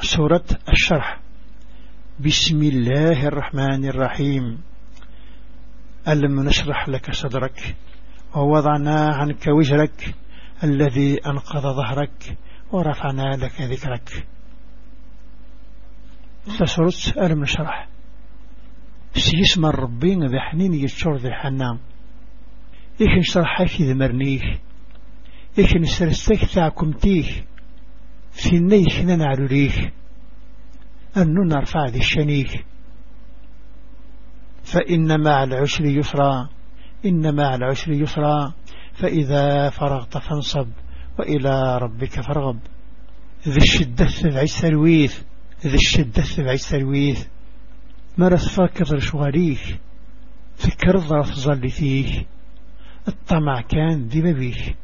سورة الشرح. بسم الله الرحمن الرحيم. ألم نشرح لك صدرك ووضعنا عنك وجرك الذي أنقض ظهرك ورفعنا لك ذكرك. فسرت ألم نشرح. سيسم الربين ذي حنين يتشور ذي حنام إيش نشرح في ذمرنيه؟ إيش نسرستك ثاكمتيه؟ في النيش ننعلليه أن نرفع ذي الشنيك فإن مع العسر يسرا. إن مع العسر يسرا. فإذا فرغت فانصب. وإلى ربك فارغب. ذي الشدة تبعي السلويث ذي الشدة تبعي السلويث مرس فاكر شغاليك فكر ظرف ظل فيه الطمع كان ذي ببيه